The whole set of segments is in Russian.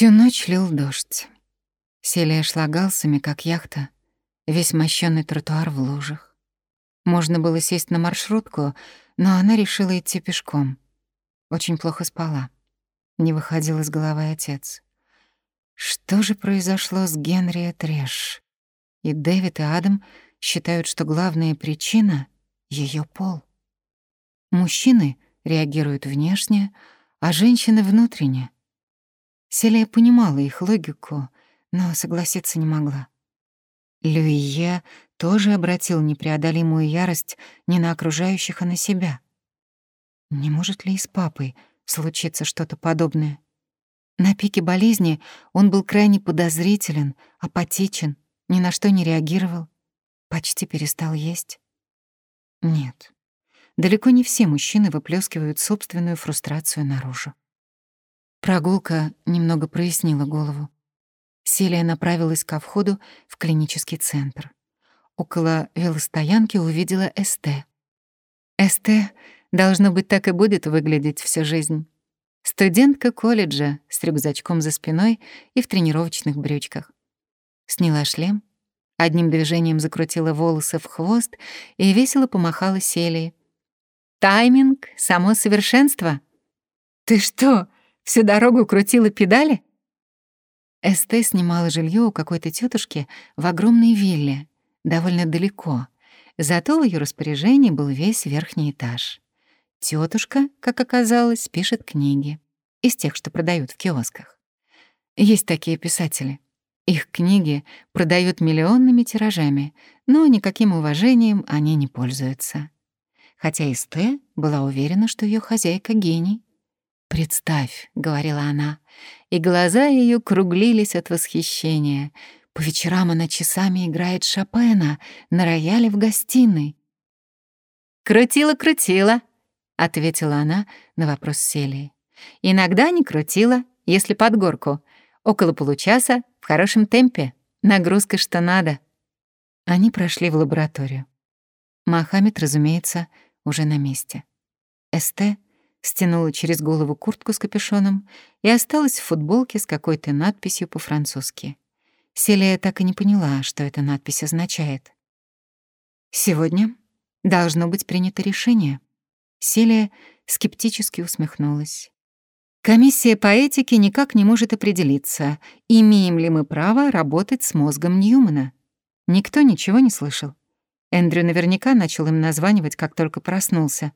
Всю ночь лил дождь. Селия шла галсами, как яхта, весь мощёный тротуар в лужах. Можно было сесть на маршрутку, но она решила идти пешком. Очень плохо спала. Не выходил из головы отец. Что же произошло с Генри Трэш? И Дэвид и Адам считают, что главная причина — ее пол. Мужчины реагируют внешне, а женщины — внутренне — Селия понимала их логику, но согласиться не могла. Люие тоже обратил непреодолимую ярость не на окружающих, а на себя. Не может ли и с папой случиться что-то подобное? На пике болезни он был крайне подозрителен, апатичен, ни на что не реагировал, почти перестал есть. Нет, далеко не все мужчины выплескивают собственную фрустрацию наружу. Прогулка немного прояснила голову. Селия направилась ко входу в клинический центр. Около велостоянки увидела СТ. СТ, должно быть, так и будет выглядеть всю жизнь. Студентка колледжа с рюкзачком за спиной и в тренировочных брючках. Сняла шлем, одним движением закрутила волосы в хвост и весело помахала Селии. «Тайминг — само совершенство!» «Ты что?» Всю дорогу крутила педали? Эсте снимала жилье у какой-то тетушки в огромной вилле, довольно далеко. Зато в ее распоряжении был весь верхний этаж. Тетушка, как оказалось, пишет книги. Из тех, что продают в киосках. Есть такие писатели. Их книги продают миллионными тиражами, но никаким уважением они не пользуются. Хотя Эсте была уверена, что ее хозяйка — гений. «Представь», — говорила она, и глаза ее круглились от восхищения. По вечерам она часами играет Шопена на рояле в гостиной. «Крутила-крутила», — ответила она на вопрос Селии. «Иногда не крутила, если под горку. Около получаса, в хорошем темпе. Нагрузка что надо». Они прошли в лабораторию. Мохаммед, разумеется, уже на месте. Эсте — стянула через голову куртку с капюшоном и осталась в футболке с какой-то надписью по-французски. Селия так и не поняла, что эта надпись означает. «Сегодня должно быть принято решение». Селия скептически усмехнулась. Комиссия по этике никак не может определиться, имеем ли мы право работать с мозгом Ньюмана. Никто ничего не слышал. Эндрю наверняка начал им названивать, как только проснулся.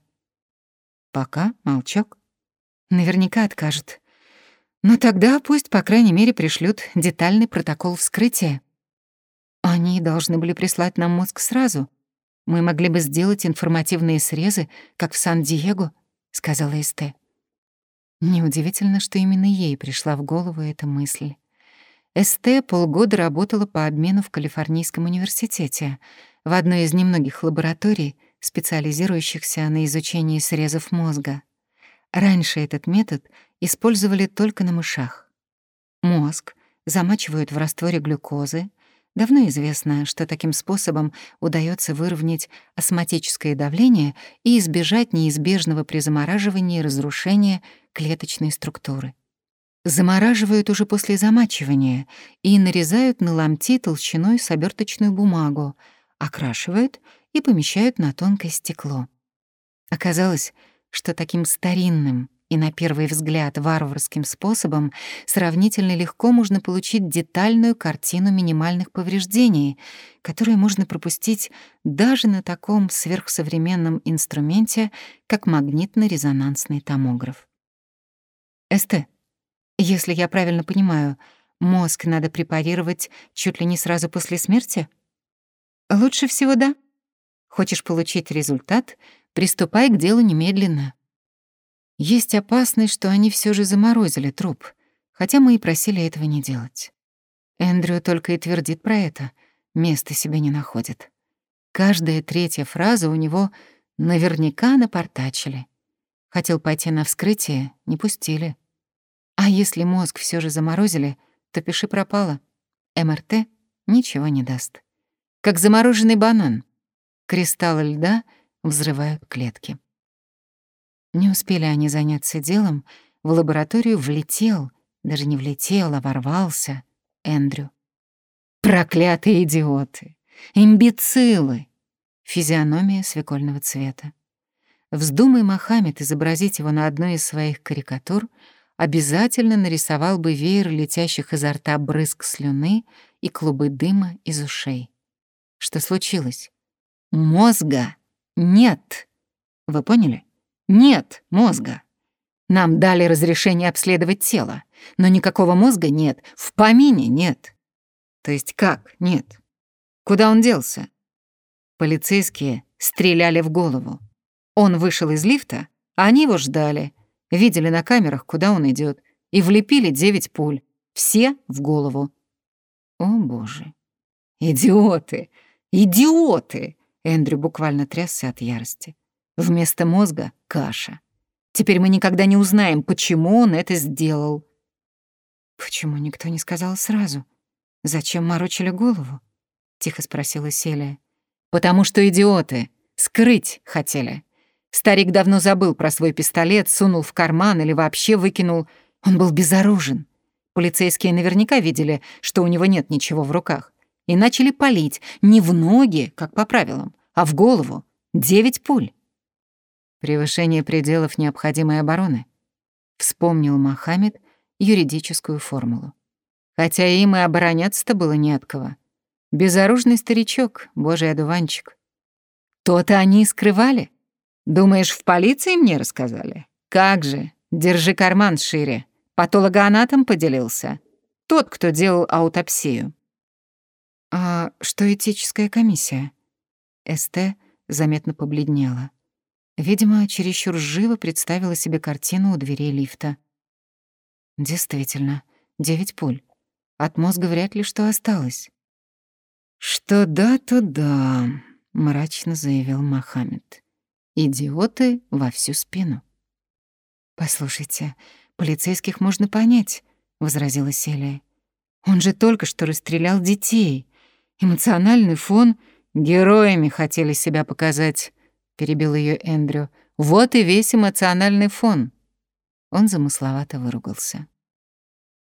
Пока молчок. Наверняка откажет. Но тогда пусть, по крайней мере, пришлют детальный протокол вскрытия. Они должны были прислать нам мозг сразу. Мы могли бы сделать информативные срезы, как в Сан-Диего, сказала Эсте. Неудивительно, что именно ей пришла в голову эта мысль. Эсте полгода работала по обмену в Калифорнийском университете, в одной из немногих лабораторий, специализирующихся на изучении срезов мозга. Раньше этот метод использовали только на мышах. Мозг замачивают в растворе глюкозы. Давно известно, что таким способом удается выровнять астматическое давление и избежать неизбежного при замораживании разрушения клеточной структуры. Замораживают уже после замачивания и нарезают на ломти толщиной с оберточную бумагу, окрашивают и помещают на тонкое стекло. Оказалось, что таким старинным и, на первый взгляд, варварским способом сравнительно легко можно получить детальную картину минимальных повреждений, которые можно пропустить даже на таком сверхсовременном инструменте, как магнитно-резонансный томограф. Эсте, если я правильно понимаю, мозг надо препарировать чуть ли не сразу после смерти? Лучше всего да. Хочешь получить результат, приступай к делу немедленно. Есть опасность, что они все же заморозили труп, хотя мы и просили этого не делать. Эндрю только и твердит про это, места себе не находит. Каждая третья фраза у него наверняка напортачили. Хотел пойти на вскрытие, не пустили. А если мозг все же заморозили, то пиши пропало. МРТ ничего не даст. Как замороженный банан. Кристаллы льда взрывают клетки. Не успели они заняться делом, в лабораторию влетел, Даже не влетел, а ворвался Эндрю. Проклятые идиоты! Имбецилы! Физиономия свекольного цвета. Вздумай Мохаммед изобразить его на одной из своих карикатур, обязательно нарисовал бы веер летящих изо рта брызг слюны и клубы дыма из ушей. Что случилось? Мозга нет. Вы поняли? Нет мозга. Нам дали разрешение обследовать тело, но никакого мозга нет, в помине нет. То есть как нет? Куда он делся? Полицейские стреляли в голову. Он вышел из лифта, а они его ждали, видели на камерах, куда он идет, и влепили девять пуль, все в голову. О, боже. Идиоты! Идиоты! Эндрю буквально трясся от ярости. Вместо мозга — каша. Теперь мы никогда не узнаем, почему он это сделал. Почему никто не сказал сразу? Зачем морочили голову? Тихо спросила Селия. Потому что идиоты. Скрыть хотели. Старик давно забыл про свой пистолет, сунул в карман или вообще выкинул. Он был безоружен. Полицейские наверняка видели, что у него нет ничего в руках. И начали палить не в ноги, как по правилам, а в голову. Девять пуль. Превышение пределов необходимой обороны. Вспомнил Мохаммед юридическую формулу. Хотя им и обороняться-то было не от кого. Безоружный старичок, божий одуванчик. То-то они и скрывали. Думаешь, в полиции мне рассказали? Как же, держи карман шире. Патологоанатом поделился. Тот, кто делал аутопсию. А что этическая комиссия? СТ заметно побледнела. Видимо, чересчур живо представила себе картину у дверей лифта. Действительно, девять пуль. От мозга вряд ли что осталось. «Что да, то да», — мрачно заявил Мохаммед. «Идиоты во всю спину». «Послушайте, полицейских можно понять», — возразила Селия. «Он же только что расстрелял детей. Эмоциональный фон героями хотели себя показать. — перебил ее Эндрю. «Вот и весь эмоциональный фон». Он замысловато выругался.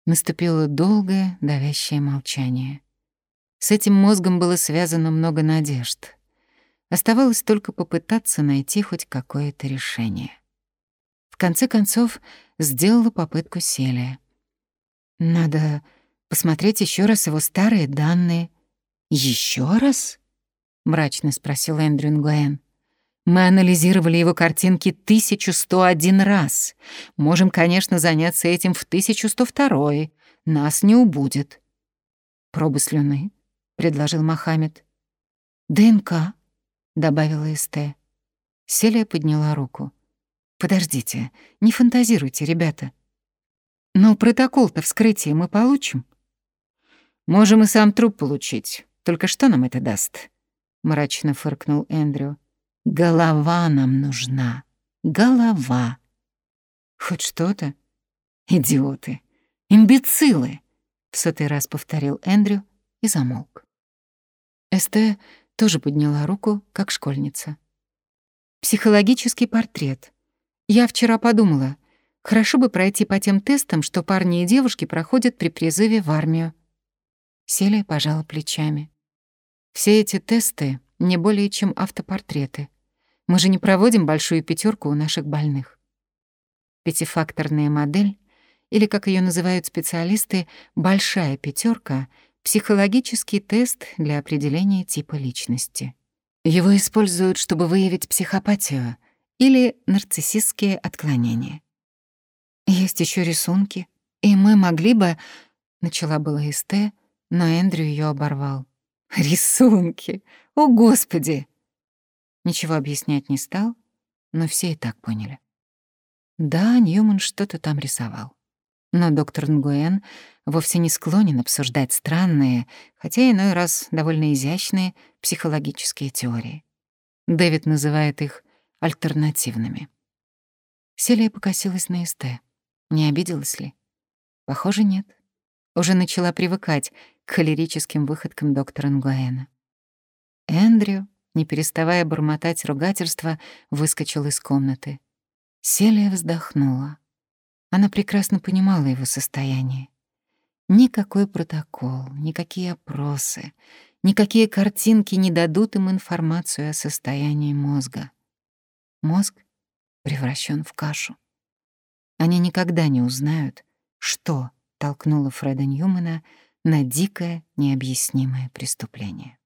Наступило долгое, давящее молчание. С этим мозгом было связано много надежд. Оставалось только попытаться найти хоть какое-то решение. В конце концов, сделала попытку Селия. «Надо посмотреть еще раз его старые данные». Еще раз?» — мрачно спросил Эндрю Нгуэн. Мы анализировали его картинки 1101 раз. Можем, конечно, заняться этим в 1102. Нас не убудет. Пробы слюны, предложил Мохаммед. ДНК, добавила Эсте. Селия подняла руку. Подождите, не фантазируйте, ребята. Но протокол-то вскрытия мы получим. Можем и сам труп получить. Только что нам это даст? мрачно фыркнул Эндрю. Голова нам нужна. Голова. Хоть что-то? Идиоты. Имбецилы. В сотый раз повторил Эндрю и замолк. Эсте тоже подняла руку, как школьница. Психологический портрет. Я вчера подумала, хорошо бы пройти по тем тестам, что парни и девушки проходят при призыве в армию. Селия пожала плечами. Все эти тесты не более чем автопортреты. Мы же не проводим большую пятерку у наших больных. Пятифакторная модель, или, как ее называют специалисты, большая пятерка — психологический тест для определения типа личности. Его используют, чтобы выявить психопатию или нарциссистские отклонения. Есть еще рисунки, и мы могли бы... Начала была СТ, но Эндрю ее оборвал. «Рисунки! О, Господи!» Ничего объяснять не стал, но все и так поняли. Да, Ньюман что-то там рисовал. Но доктор Нгуэн вовсе не склонен обсуждать странные, хотя иной раз довольно изящные психологические теории. Дэвид называет их альтернативными. Селия покосилась на СТ. Не обиделась ли? Похоже, нет. Уже начала привыкать к холерическим выходкам доктора Нгуэна. Эндрю не переставая бормотать ругательства, выскочил из комнаты. Селия вздохнула. Она прекрасно понимала его состояние. Никакой протокол, никакие опросы, никакие картинки не дадут им информацию о состоянии мозга. Мозг превращен в кашу. Они никогда не узнают, что толкнуло Фреда Ньюмана на дикое, необъяснимое преступление.